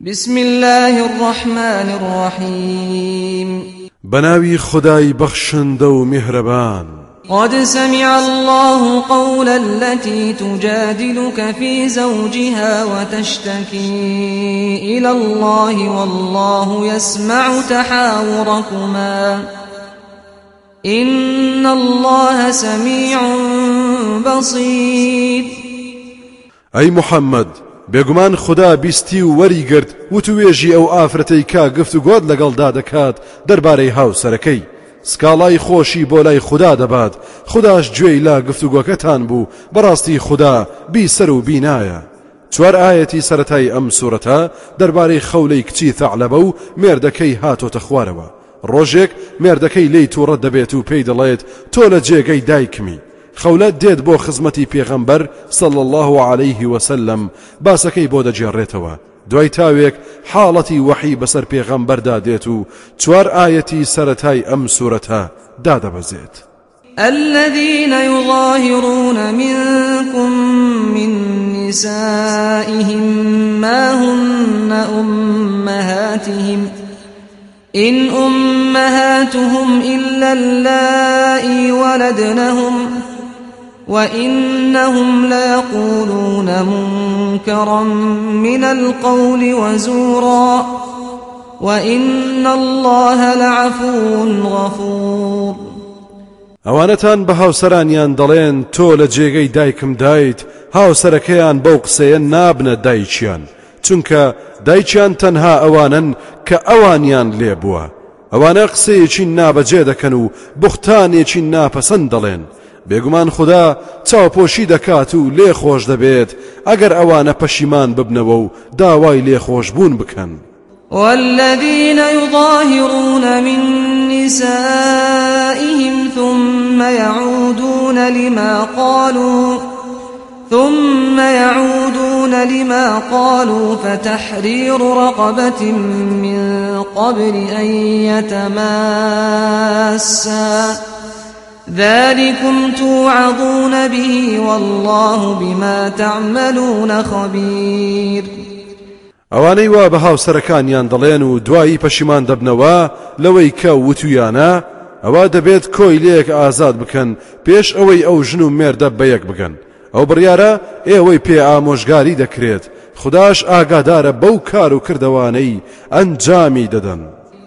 بسم الله الرحمن الرحيم بناوي خداي بخشند ومهربان قد سمع الله قول التي تجادلك في زوجها وتشتكي إلى الله والله يسمع تحاوركما. إن الله سميع بصير. أي محمد بێگومان خدا بیستی و وەریگرت وتوێژی ئەو ئافرەتەی کا گفت و گۆت لەگەڵدا دەکات دەربارەی هاوسەرەکەی. سکاڵای خۆشی بۆ لای خدا دەبات. خداش گوێی لا گفتوگۆکەتان بوو. بەڕاستی خدا بیسەر و بینایە چوار ئاەتی سەتای ئەم سوورەتە دەربارەی خەولەی کچی تەعلەبە و مێردەکەی هاتۆتە خوارەوە. ڕۆژێک مێردەکەی لی تووڕەت دەبێت و پێی دەڵێت تۆ لە جێگەی دایکمی. خەولەت دێت بۆ خزمەتی پێغەمبەر صل الله عليه وسلم. باسەکەی بۆ دەجێڕێتەوە دوای تاوێک حاڵەتی وەحی بەسەر پێغەمبەردا دێت و چوار ئاەتی سەتای ئەم سوورەتە دادەبەزێت الذين يظاهرون منكم من نسائهم ما هن أمهاتهم. إن أمهاتهم إلا اللائي ولدنهم وإنهم ليقولون منكرا من القول وزورا وإن الله لعفو غفور. ئەوانەتان بە هاوسەرانیان دەڵێن تۆ لە جێگەی دایکم دایت هاوسەرەکەیان بەو قسەیە نابنە دایکیان چونکە دایکیان تەنها ئەوانن کە ئەوانیان لێ بووە. ئەوانە قسەیەکی نابەجێ دەکەن و بختانێکی ناپەسەند بێگومان خدا چاوپۆشی دەکات و لێ خۆش دەبێت ئەگەر ئەوانە پەشیمان ببنەوە داوای لێخۆش بوون بکەن. والذين يظاهرون من نسائهم ثم يعودون لما قالوا ثم يعودون لما قالوا فتحرير رقبة من قبل أن يتماسا ذلكم توعظون به والله بما تعملون خبير. ئەوانەی وا بە هاوسەرەکانیان دەڵێن و دوایی پەشیمان دەبنەوە لەوەی کە وتویانە ئەوە دەبێت کۆی لێک ئازاد بکەن پێش ئەوەی ئەو ژن و مێردە بەیەک بگەن. ئەو بڕیارە ئێوەی پێ ئامۆژگاری دەکرێت. خداش ئاگادارە بەو کار و کردوانەی ئەنجامی دەدەن.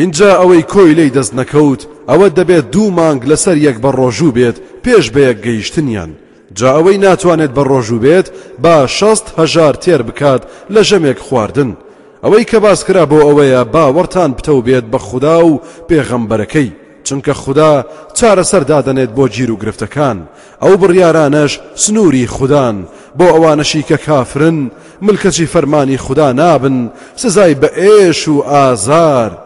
اینجا ئەوەی کۆی لی دەست نەکەوت ئەوە دەبێت دوو مانگ لەسەر یەک بە ڕۆژوو بێت پێش بەیەک گەیشتنیان. جا ئەوەی ناتوانێت بە ڕۆژوو بێت با شەست هەژار تێر بکات لە ژەمێک خواردن. ئەوەی کە باسکرا بۆ ئەوەیە باوەڕتان بتەو بێت بە خوددا و پێغەمبەرەکەی. چونکە خوددا چارەسەر دادەنێت بۆ گیر و گرفتەکان. ئەو بڕیارانەش سنووری خوددان. بۆ ئەوانەشی کە کافرن ملکەچی فەرمانی خوددا نابن سزای بە ئێش و ئازار.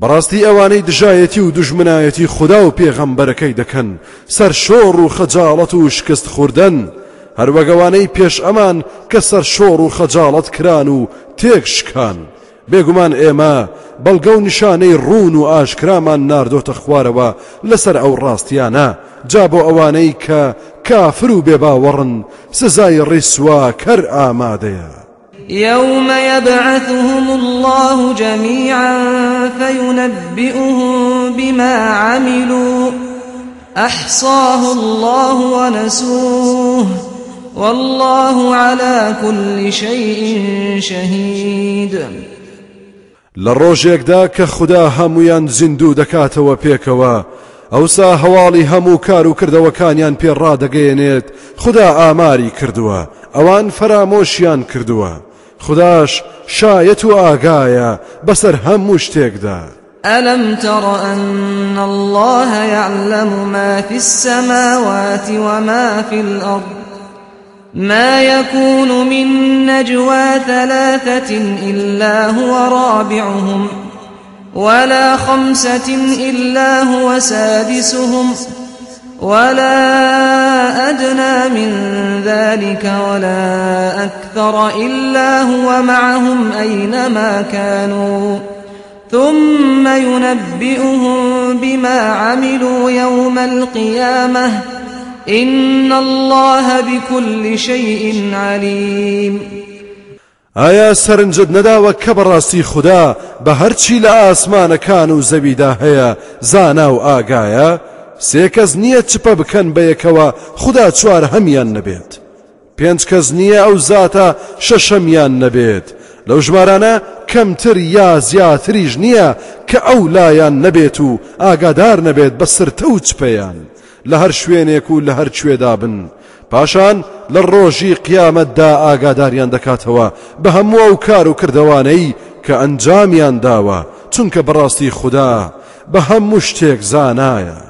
بەڕاستی ئەوانەی دژایەتی و دژمنایەتی خوددا و پێغەمبەرەکەی دەکەن. سەر شۆڕ و خەجاڵەت و شکست خوردن. هەروەگەوانەی پێش ئەمان کە سەر شۆڕ و خەجاڵەت کران و تێک شکان. بێگومان ئێمە بەڵگە و نیشانەی ڕون و ئاشکرامان ناردۆتە خوارەوە لەسەر ئەو ڕاستیانە. جا بۆ ئەوانەی کە کافر و بێباوەڕن سزای ڕیسوا کەر ئامادەیە. يوم يبعثهم الله جميعا فينبئهم بما عملوا أحصاه الله ونسوه والله على كل شيء شهيد. لە ڕۆژێکدا کە خوددا هەمویان زیندوو دەکاتەوە پێکەوە. ئەوسا هەواڵی هەموو کار و کردەوەکانیان خدا ئاماری کردووە. ئەوان فەرامۆشیان کردووە. خداش شایەت و ئاگایە بەسەر هەموو شتێکدا ألم تر أن الله يعلم ما في السماوات وما في الأرض؟ ما يكون من نجوى ثلاثة إلا هو رابعهم ولا خمسة إلا هو سادسهم. ولا أدنى من ذلك ولا أكثر إلا هو معهم أينما كانوا ثم ينبئهم بما عملوا يوم القيامة إن الله بكل شيء عليم. ئایا سەرنجت نەداوە کە بەڕاستی خوددا بە هەرچی لە ئاسمانەکان و زەویدا زانا و سێ کەس نییە چپە بکەن بە یەکەوە خوددا چوار هەمیان نەبێت. پێنج کەس نییە ئەو زاتە شەشەمیان نەبێت. لەو ژمارانە کەمتر یا زیاتریش نییە کە ئەو لایەن نەبێت و ئاگادار نەبێت بە سرتە و چپەیان. لە هەر شوێنێک و لە هەر کوێدا بن. پاشان لە ڕۆژی قیامەتدا ئاگاداریان دەکاتەوە. بە هەموو ئەو کار و کردوانەی کە ئەنجامیان داوە چونکە بەڕاستی خوددا بە هەموو شتێک زانایە.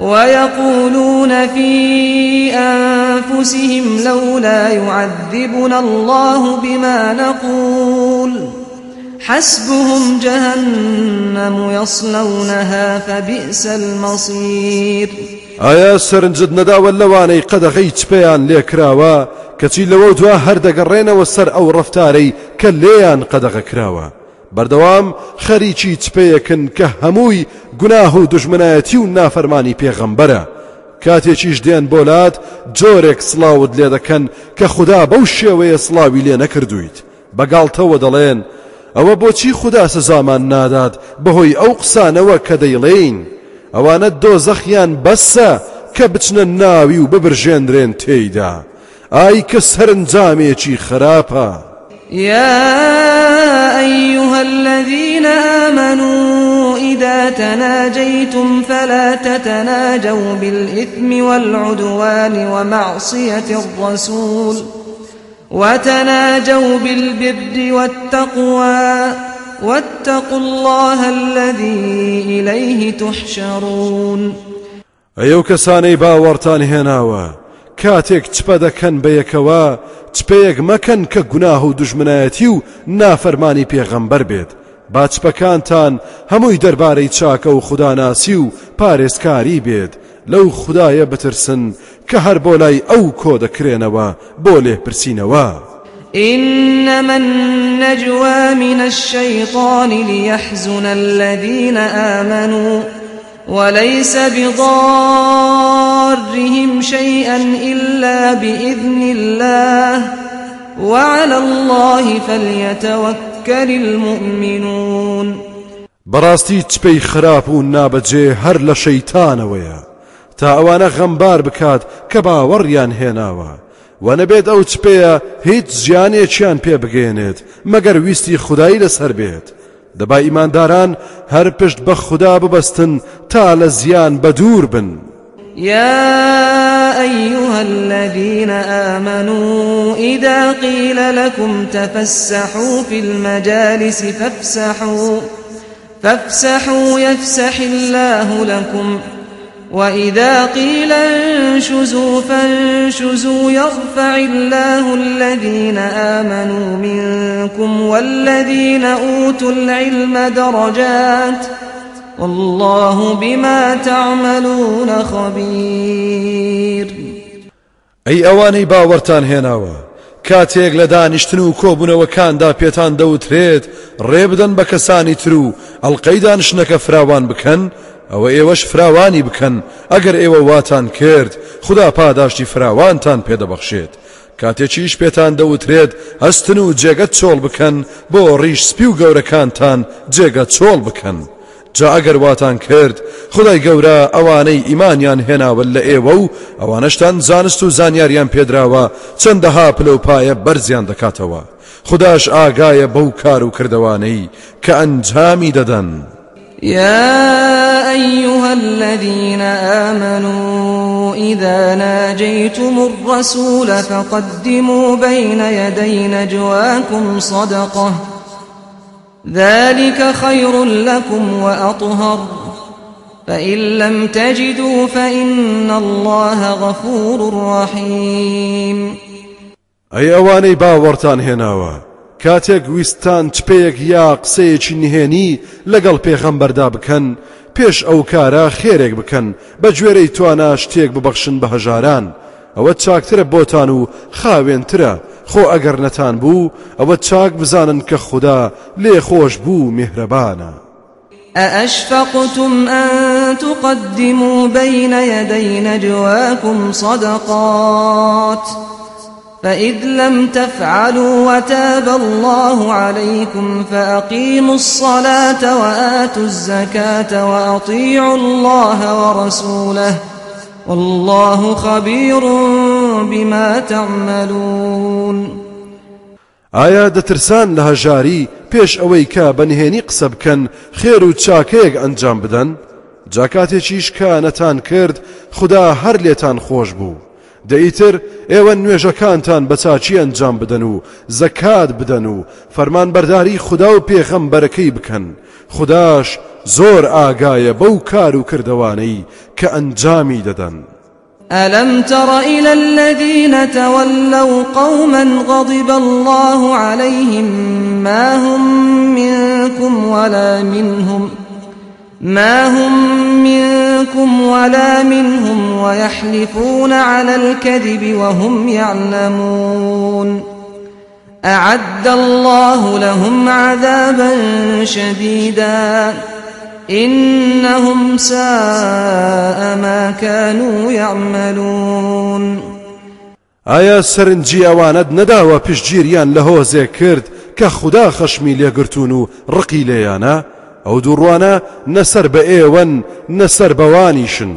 ويقولون في أنفسهم لولا يعذبنا الله بما نقول. حسبهم جهنم يصلونها فبئس المصير. ئایا سەرنجت نەداوە لەوانەی قەدەغی چپیان لێکراوە؟ کەچی لەوە دوا هەردەگەڕێنەوە سەر ئەو ڕفتارەی کە لێیان قەدەغە کراوە. بەردەوام خەریکی چپەیەکن کە هەمووی گوناه و دژمنایەتی و نافەرمانی پێغەمبەرە. کاتێکیش دێن بۆلات جۆرێک سلااوت لێ دەکەن کە خوددا بەو شێوەیە سلاوی لێ نەکردویت بەگاڵتەوە دەڵێن ئەوە بۆچی خوددا سزامان نادات بەهۆی ئەو قسانەوە کە دەیڵێین ئەوانە دۆزەخیان بەسە کە بچنە ناوی و ببرژێنرێن تێیدا. ئای کە سەرنجامێکی خراپە! يا أيها الذين آمنوا إذا تناجيتم فلا تتناجوا بالإثم والعدوان ومعصية الرسول وتناجوا بالبر والتقوى واتقوا الله الذي إليه تحشرون. باوەڕتان هێناوە کاتێک چپە دەکەن بە یەکەوە چپەیەک مەکەن کە گوناه و دژمنایەتی و نافەرمانی پێغەمبەر بێت. باچپەکانتان هەمووی دەربارەی چاکە و خوداناسی و پارێزکاری بێت. لەو خدایە بترسن کە هەر بۆ لای ئەو کۆ دەکرێنەوە بۆ إنما النجوى من الشيطان ليحزن الذين آمنوا. وليس بضارهم شيئا إلا بإذن الله. وعلى الله فليتوكل المؤمنون. بەڕاستی چپەی خراپ و نابەجێ هەر لە شەیتانەوەیە تا ئەوانە غەمبار بکات کە باوەڕیان هێناوە و نەبێت ئەو چپەیە هیچ ژیانێکیان پێ بگەێنێت مەگەر ویستی خودایی لەسەر بێت دەبا ئیمانداران هەر پشت بە خوددا ببەستن تا لە زیان بەدوور بن. يا أيها الذين آمنوا إذا قيل لكم تفسحوا في المجالس فافسحوا فافسحوا يفسح الله لكم. وإذا قيل انشزوا فانشزوا يرفع الله الذين آمنوا منكم والذين أوتوا العلم درجات والله بما تعملون خبير. ئەی ئەوانەی باوەرتان هێناوە کاتێک لە دانیشتن و کۆبوونەوەکاندا پێتان دەوترێت ڕێبدەن بە کەسانی تر و ئەڵلقەی دانشنەکە فراوان بکەن ئەوە ئێوەش فراوانی بکەن. ئەگەر ئێوە واتان کرد خدا پاداشتی فراوانتان پێدەبەخشێت. کاتێکیش پێتان دەوترێت هەستن و جێگەت چۆڵ بکەن بۆ ڕیش سپی و گەورەکانتان جێگە چۆڵ بکەن. جا ئەگەر واتان کرد خدای گەورە ئەوانەی ئیمانیان هێناوە لە ئێوە و ئەوانەشتان زانست و زانیاریان پێدراوە چەندەها پلەپایە بەرزیان دەکاتەوە. خداش ئاگایە بەو کار و کردوانەی کە ئەنجامی دەدەن. يا أيها الذين آمنوا إذا ناجيتم الرسول فقدموا بين يدي نجواكم صدقة. ذلك خير لكم وأطهر. فإن لم تجدوا فإن الله غفور رحيم. أي أواني باورتان هناوا کاتێک ویستان چپەیەک یا قسەیەکی نهێنی لەگەڵ پێغەمبەردا بکەن پێش ئەو کارە خێرێک بکەن بە گوێرەی توانە شتێک ببەخشن بە هەژاران. ئەوە چاکترە بۆتان و خاوێنترە خۆ ئەگەر نەتان بوو ئەوە چاک بزانن کە خوددا لێ خۆش بوو میهرەبانە. أأشفقتم أن تقدموا بين يدي نجواكم صدقات؟ فإذ لم تفعلوا وتاب الله عليكم فأقيموا الصلاة وآتوا الزكاة وأطيعوا الله ورسوله والله خبير بما تعملون. ئایا دەترسان لە هەژاری پێش ئەوەی کە بەنهێنی قسە بکەن خێر و چاکەیەک ئەنجام بدەن جاکاتێکیش کە نەتان کرد خدا هەر لێتان خۆش بوو دەیتر ئێوە نوێژەکانتان بە چاچی ئەنجام بدەن و زەکات بدەن و فەرمان بەرداری و پێخەم بەرەکەی بکەن. خداش زۆر ئاگایە بەو کار و کردوانەی کە ئەنجامی دەدەن. ألم تر إلى الذين تولوا قوما غضب الله عليهم ما هم منكم ولا منهم ما هم منكم ولا منهم ويحلفون على الكذب وهم يعلمون أعد الله لهم عذابا شديدا إنهم ساء ما كانوا يعملون ئایا سەرنجی ئەوانت نەداوە پشتگیریان لە هۆزێ کرد کە خوددا خەشمی لێگرتون و ڕقی ئەو دووڕوانە نەسەر بە ئێوەن نەسەر بەوانیشن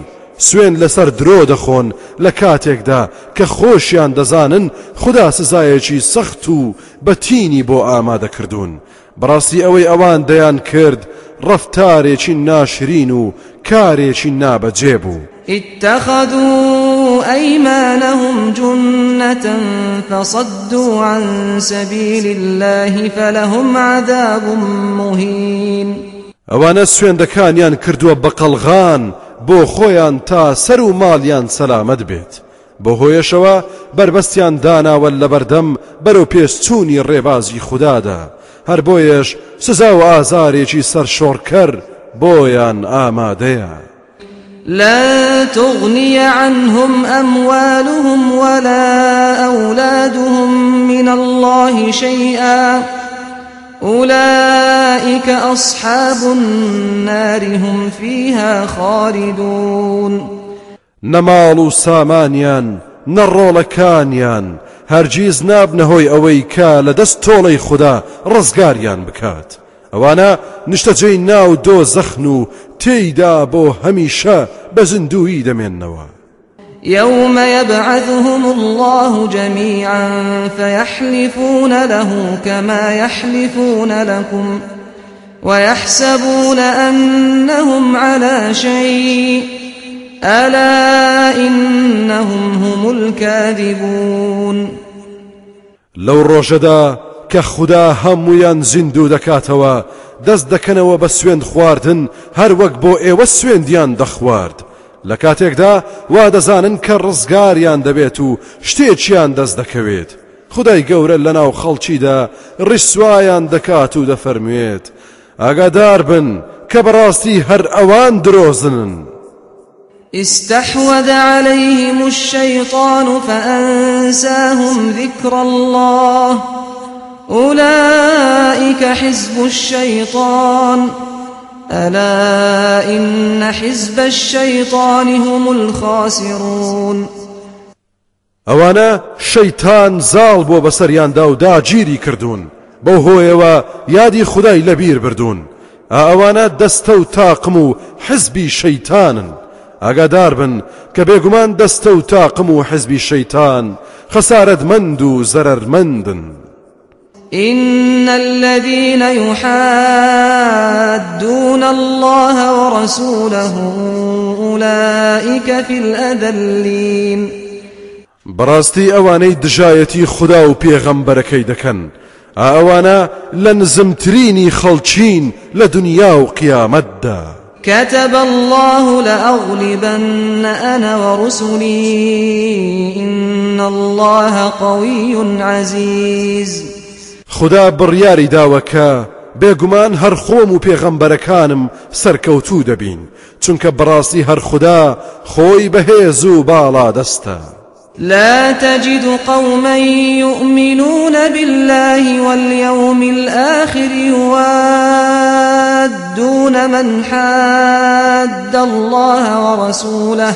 سوێن لەسەر درۆ دەخۆن لە کاتێکدا کە خۆشیان دەزانن خدا سزایەکی سەخت و بەتینی بۆ ئامادەکردوون بەڕاستی ئەوەی ئەوان دەیان کرد ڕفتارێکی ناشرین و کارێکی نابەجێ بوو اتخذوا أيمانهم جنة فصدوا عن سبيل الله فلهم عذاب مهين ئەوانە سوێندەکانیان کردووە بەقەلغان بۆ خۆیان تا سەر و ماڵیان سەلامەت بێت. بۆ هۆیشەوە بربەستیان داناوە لە بەردەم بەرەو پێستچوونی ڕێبازی خوددادا. هەر بۆیش سزا و ئازارێکی سەرشۆڕکەر بۆیان ئامادەیە. لا تغني عنهم أموالهم ولا أولادهم من الله شيئا. أولئك أصحاب النار هم فيها خالدون. نەماڵ سامانيان نرول كانيان هەرگیز نابنەهۆی ئەوەی کە لە دەست تۆڵەی خوددا ڕزگاریان بکات. ئەوانە نیشتەجێی ناو دۆ زەخن و تێیدا بۆ هەمیشە بە زندوی دەمێننەوە. يوم يبعثهم الله جميعا فيحلفون له كما يحلفون لكم ويحسبون أنهم على شيء ألا إنهم هم الكاذبون لو ڕۆژەدا کە خوددا هەمویان زیندوو دەکاتەوە دەست دەکەنەوە خواردن هەر وەک بۆ ئێوە سوێندیان دەخوارد لە کاتێکدا وا دەزانن کە ڕزگاریان دەبێت و شتێکیان دەست دەکەوێت. خدای گەورە لەناو خەڵکیدا ڕیسوایان دەکات و دەفەرموێت. ئاگادار بن کە بەڕاستی هەر ئەوان درۆزنن. استحوذ عليهم الشيطان فأنساهم ذكر الله. أولئك حزب الشيطان. ألا إن حزب الشيطان هم الخاسرون. ئەوانە شەیتان زاڵ بۆ بەسەریاندا و داگیری کردوون بەو هۆیەوە یادی خدای لەبیر بردوون ئەوانە دەستە و تاقم و حزبی شەیتانن ئاگادار بن کە بێگومان دەستە و تاقم و حزبی شەیتان إن الذين يحادون الله ورسوله أولئك في الأذلين بەڕاستی ئەوانەی دژایەتی خوددا و پێغەمبەرەکەی دەکەن ئەوانە لە نزمترینی خەڵچین لە دنیا و قیامەتدا كتب الله لأغلبن أنا ورسلي إن الله قوي عزيز خدا بڕیاری داوەکە بێگومان هەر خۆم و پێغەمبەرەکانم سەرکەوتوو دەبین. چونکە بەڕاستی هەر خوددا خۆی بەهێز و باڵا دەستە. لا تجد قوما يؤمنون بالله واليوم الآخر يوادون من حاد الله ورسوله.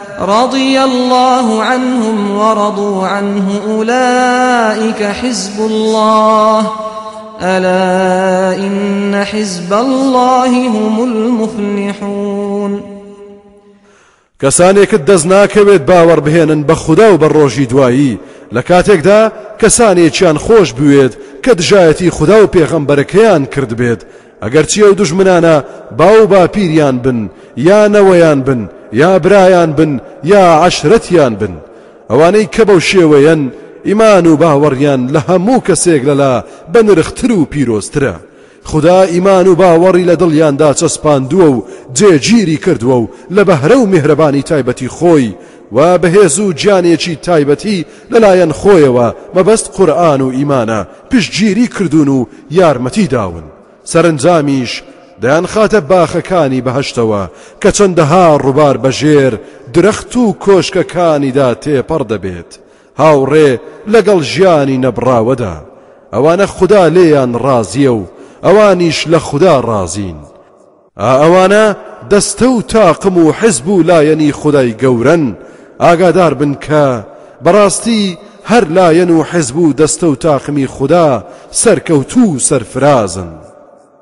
رضي الله عنهم ورضوا عنه أولئك حزب الله. ألا إن حزب الله هم المفلحون. کەسانێکت دەست ناکەوێت باوەڕ بهێنن بە خوددا و بە ڕۆژی دوایی لە کاتێکدا کەسانێکیان خۆش بوێت کە دژایەتی خوددا و پێغەمبەرەکەیان کرد بێت ئەگەر چیە باو باپیریان بن یا نەوەیان بن یا برایان بن یا عشرەتیان بن. ئەوانەی کە بەو شێوەیەن ئیمان و باوەڕیان لە هەموو کەسێک لەلا بە نرختر و پیرۆسترە خدا ئیمان و باوەڕی لە دڵیاندا چەسپاندووە و جێگیری کردووە و لە بەهرە و میهرەبانی تایبەتی خۆی و بەهێز و گیانێکی تایبەتی لەلایەن خۆیەوە مەبەست قورآن و ئیمانە پشتگیری کردوون و یارمەتی داون. سەرنجامیش دەیان خاتە باخەکانی بەهشتەوە کە چەندەها ڕووبار بەژێر درەخت و کۆشکەکانیدا تێپەڕ دەبێت. هاوڕێ لەگەڵ ژیانی نەبراوەدا ئەوانە خوددا لێیان ڕازیە و ئەوانیش لە خوددا ڕازین ئەوانە دەستە و تاقم و حزب و لایەنی خدای گەورن ئاگادار بن کە بەڕاستی هەر لایەن و حزب و دەستە و تاقمی خوددا سەرکەوتو سەرفرازن.